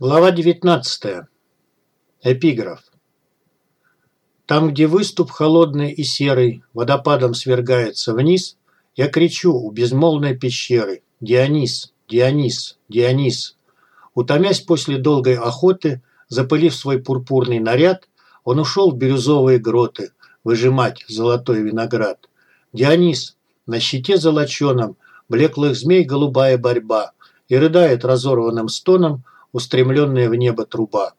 Глава 19. Эпиграф. Там, где выступ холодный и серый водопадом свергается вниз, я кричу у безмолвной пещеры «Дионис! Дионис! Дионис!». Утомясь после долгой охоты, запылив свой пурпурный наряд, он ушел в бирюзовые гроты выжимать золотой виноград. Дионис! На щите золоченом блеклых змей голубая борьба и рыдает разорванным стоном устремленная в небо труба.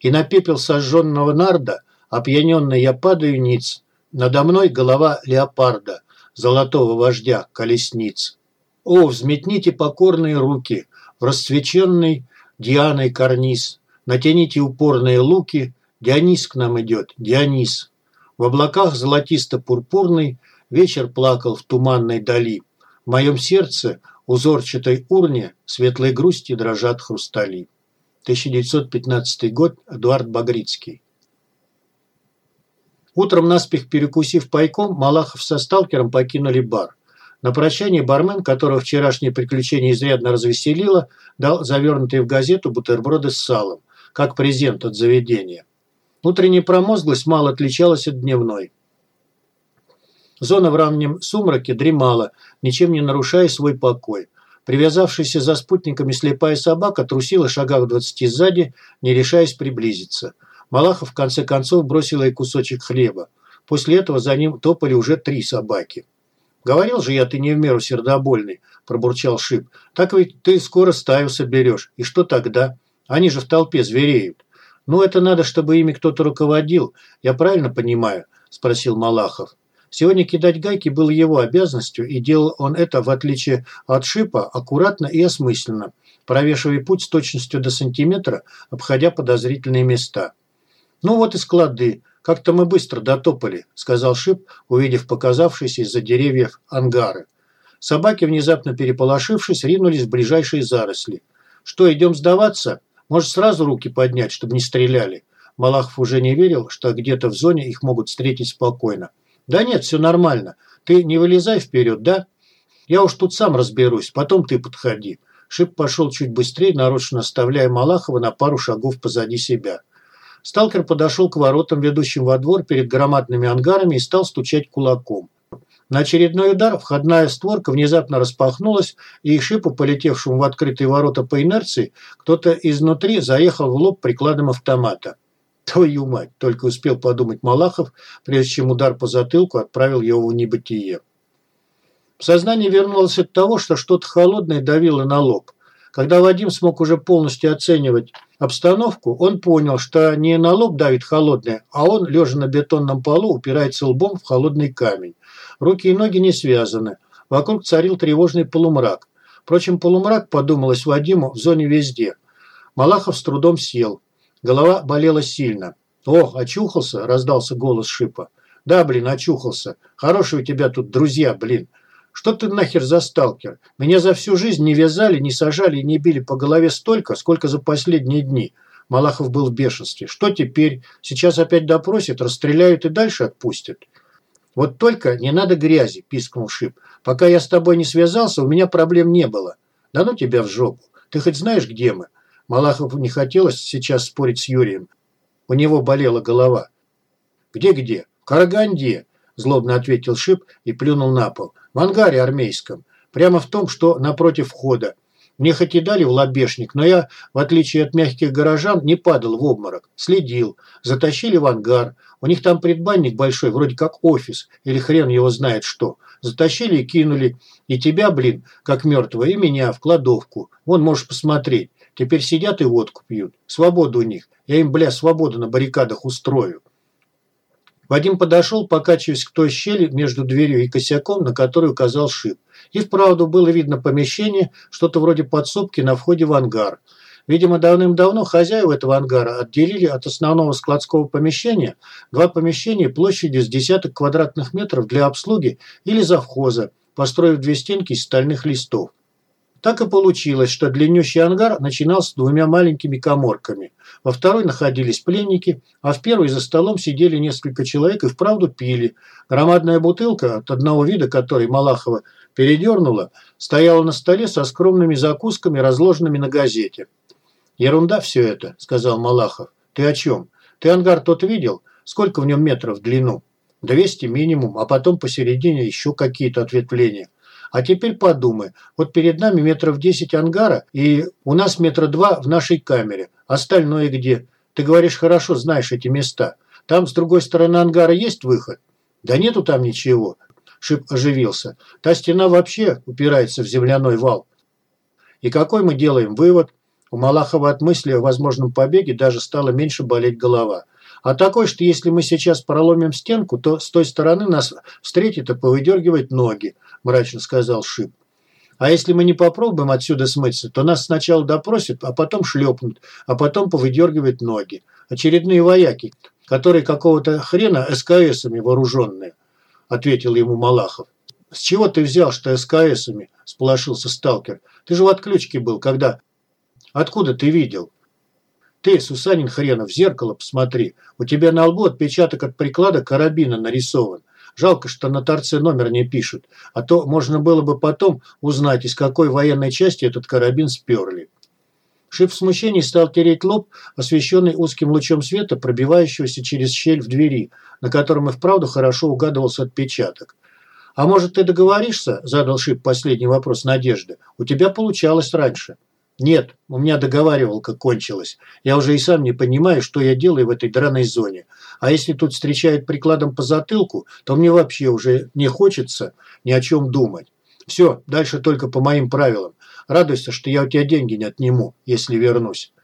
И на пепел сожженного нарда, опьяненный я падаю ниц, надо мной голова леопарда, золотого вождя колесниц. О, взметните покорные руки в расцвеченный Дианой карниз, натяните упорные луки, Дионис к нам идет, Дионис. В облаках золотисто-пурпурный вечер плакал в туманной дали. В моем сердце узорчатой урне светлой грусти дрожат хрустали. 1915 год, Эдуард Багрицкий. Утром, наспех перекусив пайком, Малахов со сталкером покинули бар. На прощание бармен, которого вчерашнее приключение изрядно развеселило, дал завернутые в газету бутерброды с салом, как презент от заведения. Утренняя промозглость мало отличалась от дневной. Зона в раннем сумраке дремала, ничем не нарушая свой покой. Привязавшаяся за спутниками слепая собака трусила шагах двадцати сзади, не решаясь приблизиться. Малахов в конце концов бросил ей кусочек хлеба. После этого за ним топали уже три собаки. «Говорил же я, ты не в меру сердобольный», – пробурчал Шип. «Так ведь ты скоро стаю соберешь. И что тогда? Они же в толпе звереют». «Ну, это надо, чтобы ими кто-то руководил. Я правильно понимаю?» – спросил Малахов. Сегодня кидать гайки было его обязанностью, и делал он это, в отличие от Шипа, аккуратно и осмысленно, провешивая путь с точностью до сантиметра, обходя подозрительные места. «Ну вот и склады. Как-то мы быстро дотопали», – сказал Шип, увидев показавшиеся из-за деревьев ангары. Собаки, внезапно переполошившись, ринулись в ближайшие заросли. «Что, идем сдаваться? Может, сразу руки поднять, чтобы не стреляли?» Малахов уже не верил, что где-то в зоне их могут встретить спокойно. «Да нет, все нормально. Ты не вылезай вперед, да? Я уж тут сам разберусь, потом ты подходи». Шип пошел чуть быстрее, нарочно оставляя Малахова на пару шагов позади себя. Сталкер подошел к воротам, ведущим во двор перед громадными ангарами, и стал стучать кулаком. На очередной удар входная створка внезапно распахнулась, и Шипу, полетевшему в открытые ворота по инерции, кто-то изнутри заехал в лоб прикладом автомата. Твою мать, только успел подумать Малахов, прежде чем удар по затылку отправил его в небытие. Сознание вернулось от того, что что-то холодное давило на лоб. Когда Вадим смог уже полностью оценивать обстановку, он понял, что не на лоб давит холодное, а он, лежа на бетонном полу, упирается лбом в холодный камень. Руки и ноги не связаны. Вокруг царил тревожный полумрак. Впрочем, полумрак, подумалось Вадиму, в зоне везде. Малахов с трудом сел. Голова болела сильно. «Ох, очухался?» – раздался голос Шипа. «Да, блин, очухался. Хорошие у тебя тут друзья, блин. Что ты нахер за сталкер? Меня за всю жизнь не вязали, не сажали и не били по голове столько, сколько за последние дни». Малахов был в бешенстве. «Что теперь? Сейчас опять допросят, расстреляют и дальше отпустят». «Вот только не надо грязи», – пискнул Шип. «Пока я с тобой не связался, у меня проблем не было. Да ну тебя в жопу. Ты хоть знаешь, где мы? Малахову не хотелось сейчас спорить с Юрием. У него болела голова. «Где-где? В Караганде», – злобно ответил Шип и плюнул на пол. «В ангаре армейском. Прямо в том, что напротив входа. Мне хоть и дали в лобешник, но я, в отличие от мягких горожан, не падал в обморок. Следил. Затащили в ангар. У них там предбанник большой, вроде как офис, или хрен его знает что. Затащили и кинули. И тебя, блин, как мертвого, и меня в кладовку. Вон, можешь посмотреть. Теперь сидят и водку пьют. Свобода у них. Я им, бля, свободу на баррикадах устрою. Вадим подошел, покачиваясь к той щели между дверью и косяком, на который указал шип. И вправду было видно помещение, что-то вроде подсобки на входе в ангар. Видимо, давным-давно хозяева этого ангара отделили от основного складского помещения два помещения площадью с десяток квадратных метров для обслуги или завхоза, построив две стенки из стальных листов. Так и получилось, что длиннющий ангар начинался двумя маленькими коморками. Во второй находились пленники, а в первой за столом сидели несколько человек и вправду пили. Громадная бутылка, от одного вида которой Малахова передернула, стояла на столе со скромными закусками, разложенными на газете. «Ерунда все это», – сказал Малахов. «Ты о чем? Ты ангар тот видел? Сколько в нем метров в длину?» «200 минимум, а потом посередине еще какие-то ответвления». А теперь подумай, вот перед нами метров 10 ангара, и у нас метра два в нашей камере. Остальное где? Ты говоришь, хорошо знаешь эти места. Там с другой стороны ангара есть выход? Да нету там ничего. Шип оживился. Та стена вообще упирается в земляной вал. И какой мы делаем вывод? У Малахова от мысли о возможном побеге даже стало меньше болеть голова. А такой, что если мы сейчас проломим стенку, то с той стороны нас встретит и повыдергивает ноги, мрачно сказал Шип. А если мы не попробуем отсюда смыться, то нас сначала допросят, а потом шлепнут, а потом повыдергивают ноги. Очередные вояки, которые какого-то хрена СКСами вооруженные, ответил ему Малахов. «С чего ты взял, что СКСами?» – сполошился сталкер. «Ты же в отключке был, когда...» «Откуда ты видел?» Ты, Сусанин хренов, в зеркало посмотри. У тебя на лбу отпечаток от приклада карабина нарисован. Жалко, что на торце номер не пишут, а то можно было бы потом узнать, из какой военной части этот карабин сперли. Шип в смущении стал тереть лоб, освещенный узким лучом света, пробивающегося через щель в двери, на котором и вправду хорошо угадывался отпечаток. «А может, ты договоришься?» – задал Шип последний вопрос Надежды. «У тебя получалось раньше». Нет, у меня договаривалка кончилась. Я уже и сам не понимаю, что я делаю в этой драной зоне. А если тут встречают прикладом по затылку, то мне вообще уже не хочется ни о чем думать. Все, дальше только по моим правилам. Радуйся, что я у тебя деньги не отниму, если вернусь.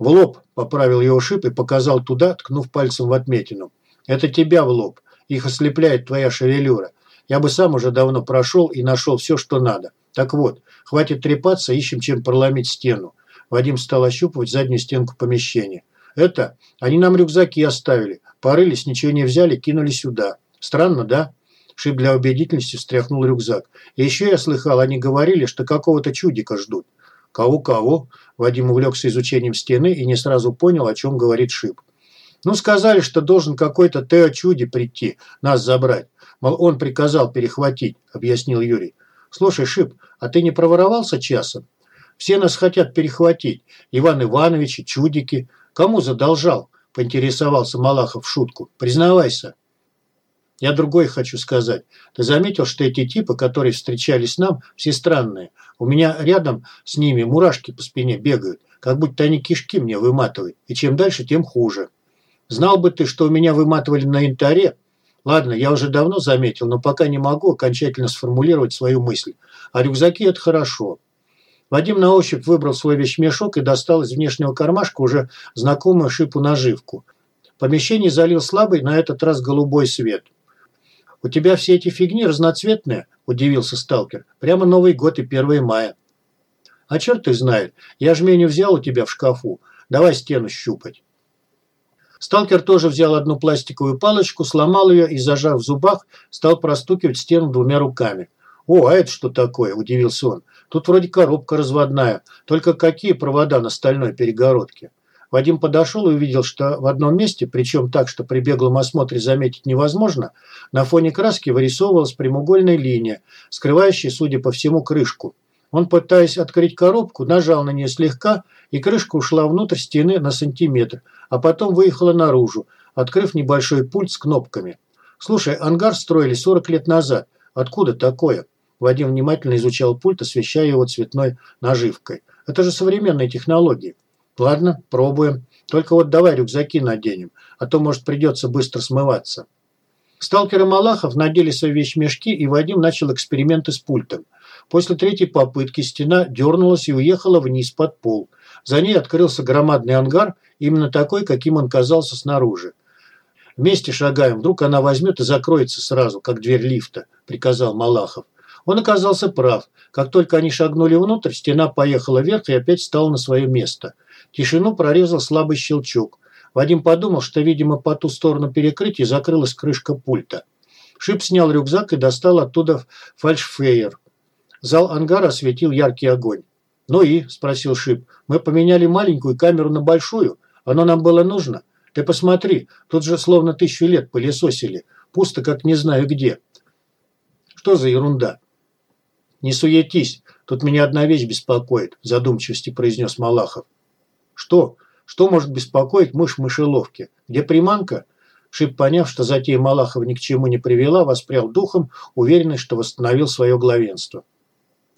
В лоб поправил его шип и показал туда, ткнув пальцем в отметину. Это тебя в лоб. Их ослепляет твоя шевелюра. Я бы сам уже давно прошел и нашел все, что надо. Так вот, хватит трепаться, ищем чем проломить стену. Вадим стал ощупывать заднюю стенку помещения. Это, они нам рюкзаки оставили. Порылись, ничего не взяли, кинули сюда. Странно, да? Шип для убедительности встряхнул рюкзак. И еще я слыхал, они говорили, что какого-то чудика ждут. Кого-кого? Вадим увлекся изучением стены и не сразу понял, о чем говорит Шип. Ну, сказали, что должен какой-то Тео Чуди прийти, нас забрать. Мол, он приказал перехватить, объяснил Юрий. Слушай, Шип, а ты не проворовался часом? Все нас хотят перехватить. Иван Иванович чудики. Кому задолжал? Поинтересовался Малахов в шутку. Признавайся. Я другой хочу сказать. Ты заметил, что эти типы, которые встречались нам, все странные. У меня рядом с ними мурашки по спине бегают, как будто они кишки мне выматывают. И чем дальше, тем хуже. Знал бы ты, что у меня выматывали на янтаре, Ладно, я уже давно заметил, но пока не могу окончательно сформулировать свою мысль. А рюкзаки – это хорошо. Вадим на ощупь выбрал свой вещмешок и достал из внешнего кармашка уже знакомую шипу наживку. Помещение залил слабый, на этот раз голубой свет. «У тебя все эти фигни разноцветные?» – удивился сталкер. «Прямо Новый год и 1 мая». «А черт ты знает, я жменю взял у тебя в шкафу. Давай стену щупать». Сталкер тоже взял одну пластиковую палочку, сломал ее и, зажав в зубах, стал простукивать стену двумя руками. «О, а это что такое?» – удивился он. «Тут вроде коробка разводная. Только какие провода на стальной перегородке?» Вадим подошел и увидел, что в одном месте, причем так, что при беглом осмотре заметить невозможно, на фоне краски вырисовывалась прямоугольная линия, скрывающая, судя по всему, крышку. Он, пытаясь открыть коробку, нажал на нее слегка, и крышка ушла внутрь стены на сантиметр, а потом выехала наружу, открыв небольшой пульт с кнопками. «Слушай, ангар строили 40 лет назад. Откуда такое?» Вадим внимательно изучал пульт, освещая его цветной наживкой. «Это же современные технологии». «Ладно, пробуем. Только вот давай рюкзаки наденем, а то, может, придется быстро смываться». Сталкеры Малахов надели свои вещмешки, и Вадим начал эксперименты с пультом. После третьей попытки стена дернулась и уехала вниз под пол. За ней открылся громадный ангар, именно такой, каким он казался снаружи. «Вместе шагаем, вдруг она возьмет и закроется сразу, как дверь лифта», – приказал Малахов. Он оказался прав. Как только они шагнули внутрь, стена поехала вверх и опять стала на свое место. Тишину прорезал слабый щелчок. Вадим подумал, что, видимо, по ту сторону перекрытия закрылась крышка пульта. Шип снял рюкзак и достал оттуда фальшфейер. Зал ангара осветил яркий огонь. «Ну и?» – спросил Шип. «Мы поменяли маленькую камеру на большую. Оно нам было нужно. Ты посмотри, тут же словно тысячу лет пылесосили. Пусто, как не знаю где». «Что за ерунда?» «Не суетись. Тут меня одна вещь беспокоит», – задумчивости произнес Малахов. Что? Что может беспокоить мышь в мышеловке? Где приманка? Шип, поняв, что затея Малахова ни к чему не привела, воспрял духом, уверенный, что восстановил свое главенство.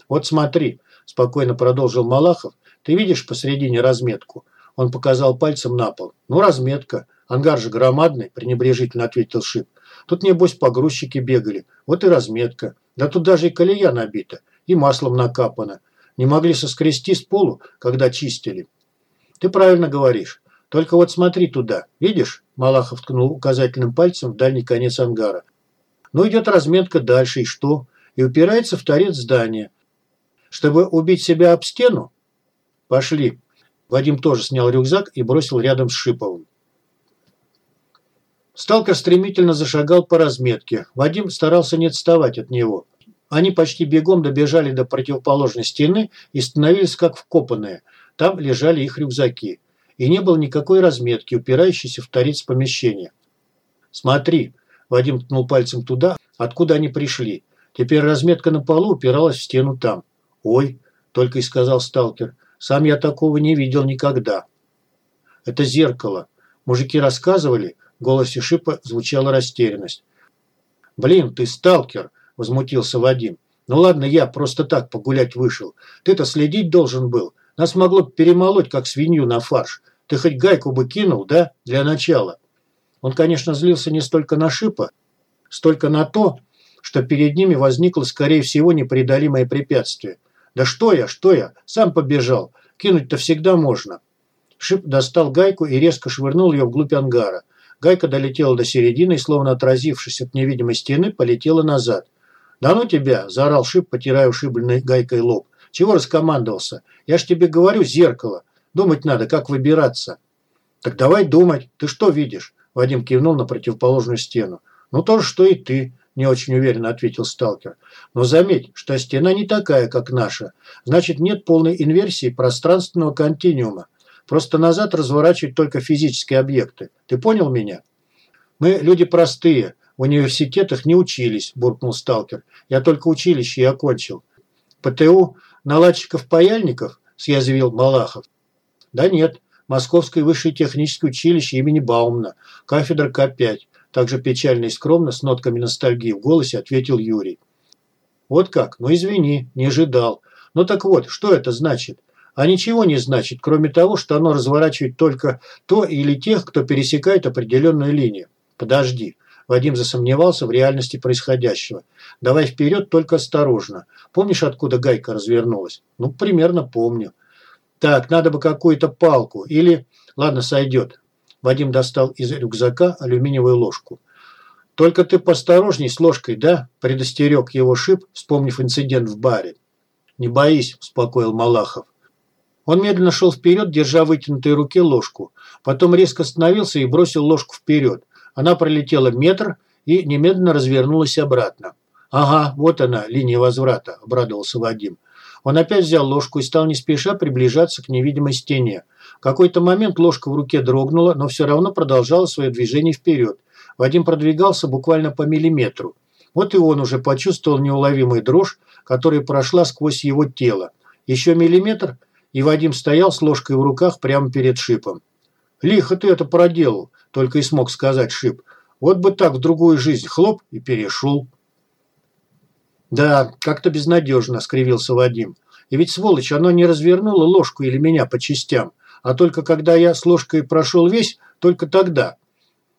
«Вот смотри», – спокойно продолжил Малахов, – «ты видишь посредине разметку?» Он показал пальцем на пол. «Ну, разметка. Ангар же громадный», – пренебрежительно ответил Шип. «Тут, небось, погрузчики бегали. Вот и разметка. Да тут даже и колея набита, и маслом накапано. Не могли соскрести с полу, когда чистили». «Ты правильно говоришь. Только вот смотри туда. Видишь?» Малахов ткнул указательным пальцем в дальний конец ангара. «Ну, идет разметка дальше, и что?» И упирается в торец здания. «Чтобы убить себя об стену?» «Пошли». Вадим тоже снял рюкзак и бросил рядом с Шиповым. Сталкер стремительно зашагал по разметке. Вадим старался не отставать от него. Они почти бегом добежали до противоположной стены и становились как вкопанные. Там лежали их рюкзаки и не было никакой разметки, упирающейся в торец помещения. «Смотри», – Вадим ткнул пальцем туда, откуда они пришли. Теперь разметка на полу упиралась в стену там. «Ой», – только и сказал сталкер, – «сам я такого не видел никогда». «Это зеркало. Мужики рассказывали?» В голосе Шипа звучала растерянность. «Блин, ты сталкер!» – возмутился Вадим. «Ну ладно, я просто так погулять вышел. Ты-то следить должен был. Нас могло перемолоть, как свинью на фарш. Ты хоть гайку бы кинул, да, для начала?» Он, конечно, злился не столько на Шипа, столько на то, что перед ними возникло, скорее всего, непреодолимое препятствие. «Да что я, что я? Сам побежал. Кинуть-то всегда можно». Шип достал гайку и резко швырнул ее вглубь ангара. Гайка долетела до середины и, словно отразившись от невидимой стены, полетела назад. «Да ну тебя!» – заорал Шип, потирая ушибленной гайкой лоб. «Чего раскомандовался? Я ж тебе говорю, зеркало. Думать надо, как выбираться». «Так давай думать. Ты что видишь?» Вадим кивнул на противоположную стену. «Ну то же, что и ты», – не очень уверенно ответил сталкер. «Но заметь, что стена не такая, как наша. Значит, нет полной инверсии пространственного континуума. Просто назад разворачивать только физические объекты. Ты понял меня? Мы люди простые, в университетах не учились, буркнул сталкер. Я только училище и окончил. ПТУ наладчиков-паяльников, съязвил Малахов. Да нет, Московское высшее техническое училище имени Баумна, кафедра К5. Также печально и скромно, с нотками ностальгии в голосе, ответил Юрий. Вот как? Ну извини, не ожидал. Ну так вот, что это значит? а ничего не значит, кроме того, что оно разворачивает только то или тех, кто пересекает определенную линию. Подожди. Вадим засомневался в реальности происходящего. Давай вперед, только осторожно. Помнишь, откуда гайка развернулась? Ну, примерно помню. Так, надо бы какую-то палку. Или... Ладно, сойдет. Вадим достал из рюкзака алюминиевую ложку. «Только ты посторожней с ложкой, да?» – предостерег его Шип, вспомнив инцидент в баре. «Не боись», – успокоил Малахов. Он медленно шел вперед, держа в вытянутой руке ложку. Потом резко остановился и бросил ложку вперед. Она пролетела метр и немедленно развернулась обратно. «Ага, вот она, линия возврата», – обрадовался Вадим. Он опять взял ложку и стал не спеша приближаться к невидимой стене. В какой-то момент ложка в руке дрогнула, но все равно продолжала свое движение вперед. Вадим продвигался буквально по миллиметру. Вот и он уже почувствовал неуловимую дрожь, которая прошла сквозь его тело. Еще миллиметр – и Вадим стоял с ложкой в руках прямо перед Шипом. «Лихо ты это проделал», – только и смог сказать Шип. «Вот бы так в другую жизнь хлоп и перешел». «Да, как-то безнадежно», – скривился Вадим. «И ведь, сволочь, оно не развернуло ложку или меня по частям, а только когда я с ложкой прошел весь, только тогда.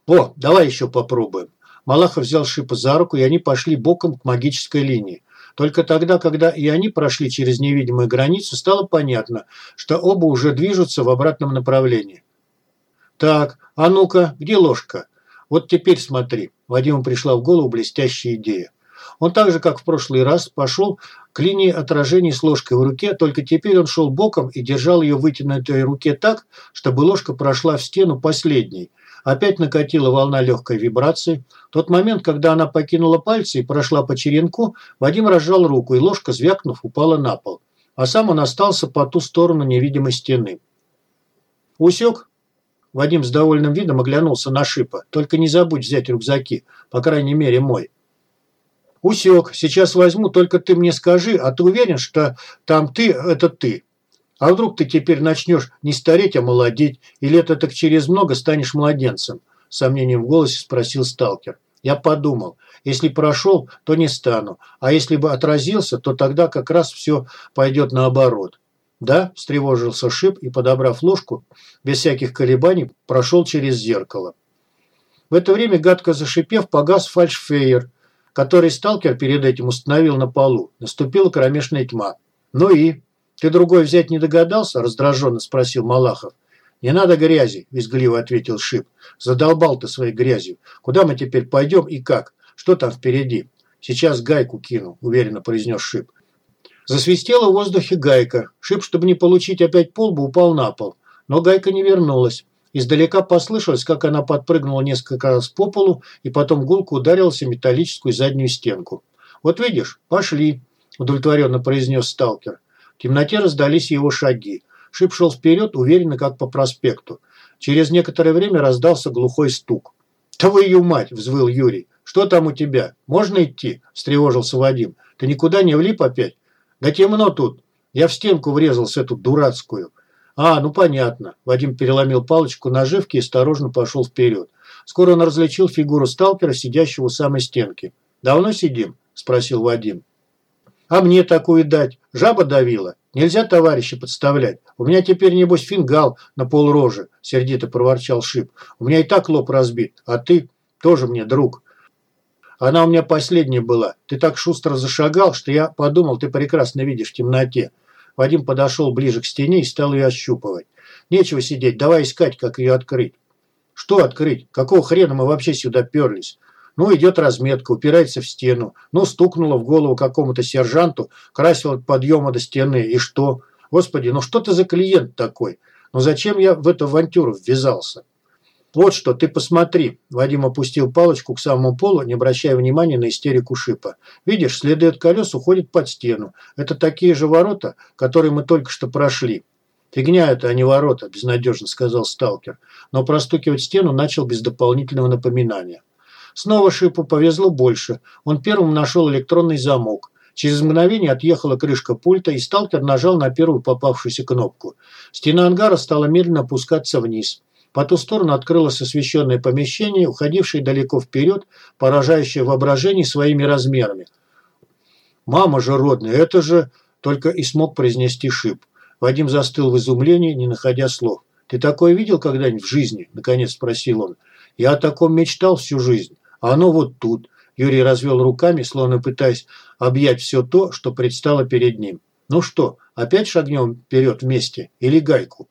О, давай еще попробуем». Малахов взял Шипа за руку, и они пошли боком к магической линии. Только тогда, когда и они прошли через невидимую границу, стало понятно, что оба уже движутся в обратном направлении. «Так, а ну-ка, где ложка?» «Вот теперь смотри». Вадиму пришла в голову блестящая идея. Он так же, как в прошлый раз, пошел к линии отражений с ложкой в руке, только теперь он шел боком и держал ее в вытянутой руке так, чтобы ложка прошла в стену последней – Опять накатила волна легкой вибрации. тот момент, когда она покинула пальцы и прошла по черенку, Вадим разжал руку, и ложка, звякнув, упала на пол. А сам он остался по ту сторону невидимой стены. «Усек?» Вадим с довольным видом оглянулся на Шипа. «Только не забудь взять рюкзаки, по крайней мере мой». «Усек. Сейчас возьму, только ты мне скажи, а ты уверен, что там ты – это ты?» А вдруг ты теперь начнешь не стареть, а молодеть, и лето так через много станешь младенцем?» С сомнением в голосе спросил сталкер. Я подумал, если прошел, то не стану, а если бы отразился, то тогда как раз все пойдет наоборот. «Да?» – встревожился Шип и, подобрав ложку, без всяких колебаний прошел через зеркало. В это время, гадко зашипев, погас фальшфейер, который сталкер перед этим установил на полу. Наступила кромешная тьма. «Ну и? Ты другой взять не догадался?» – раздраженно спросил Малахов. «Не надо грязи», – визгливо ответил Шип. «Задолбал ты своей грязью. Куда мы теперь пойдем и как? Что там впереди?» «Сейчас гайку кину», – уверенно произнес Шип. Засвистела в воздухе гайка. Шип, чтобы не получить опять полбу, упал на пол. Но гайка не вернулась. Издалека послышалось, как она подпрыгнула несколько раз по полу и потом гулко ударилась в металлическую заднюю стенку. «Вот видишь, пошли», – удовлетворенно произнес сталкер. В темноте раздались его шаги. Шип шел вперед, уверенно, как по проспекту. Через некоторое время раздался глухой стук. «Твою мать!» – взвыл Юрий. «Что там у тебя? Можно идти?» – встревожился Вадим. «Ты никуда не влип опять?» «Да темно тут. Я в стенку врезался эту дурацкую». «А, ну понятно». Вадим переломил палочку наживки и осторожно пошел вперед. Скоро он различил фигуру сталкера, сидящего у самой стенки. «Давно сидим?» – спросил Вадим. «А мне такую дать? Жаба давила? Нельзя товарища подставлять. У меня теперь, небось, фингал на полрожи», – сердито проворчал Шип. «У меня и так лоб разбит, а ты тоже мне друг». Она у меня последняя была. Ты так шустро зашагал, что я подумал, ты прекрасно видишь в темноте. Вадим подошел ближе к стене и стал ее ощупывать. Нечего сидеть, давай искать, как ее открыть. Что открыть? Какого хрена мы вообще сюда перлись? Ну, идет разметка, упирается в стену. Ну, стукнуло в голову какому-то сержанту, красил от подъема до стены. И что? Господи, ну что ты за клиент такой? Ну зачем я в эту авантюру ввязался? «Вот что, ты посмотри!» Вадим опустил палочку к самому полу, не обращая внимания на истерику шипа. «Видишь, следы от колес уходят под стену. Это такие же ворота, которые мы только что прошли». «Фигня это, а не ворота», – безнадежно сказал сталкер. Но простукивать стену начал без дополнительного напоминания. Снова Шипу повезло больше. Он первым нашел электронный замок. Через мгновение отъехала крышка пульта, и сталкер нажал на первую попавшуюся кнопку. Стена ангара стала медленно опускаться вниз. По ту сторону открылось освещенное помещение, уходившее далеко вперед, поражающее воображение своими размерами. «Мама же родная, это же...» Только и смог произнести шип. Вадим застыл в изумлении, не находя слов. «Ты такое видел когда-нибудь в жизни?» – наконец спросил он. «Я о таком мечтал всю жизнь. А оно вот тут». Юрий развел руками, словно пытаясь объять все то, что предстало перед ним. «Ну что, опять шагнем вперед вместе? Или гайку?»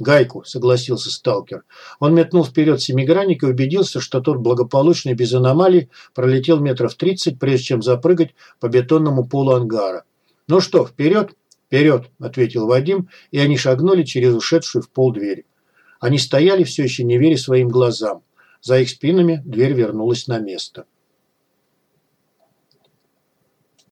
«Гайку», – согласился сталкер. Он метнул вперед семигранник и убедился, что тот благополучно и без аномалий пролетел метров тридцать, прежде чем запрыгать по бетонному полу ангара. «Ну что, вперед?» «Вперед», – ответил Вадим, и они шагнули через ушедшую в пол дверь. Они стояли, все еще не веря своим глазам. За их спинами дверь вернулась на место.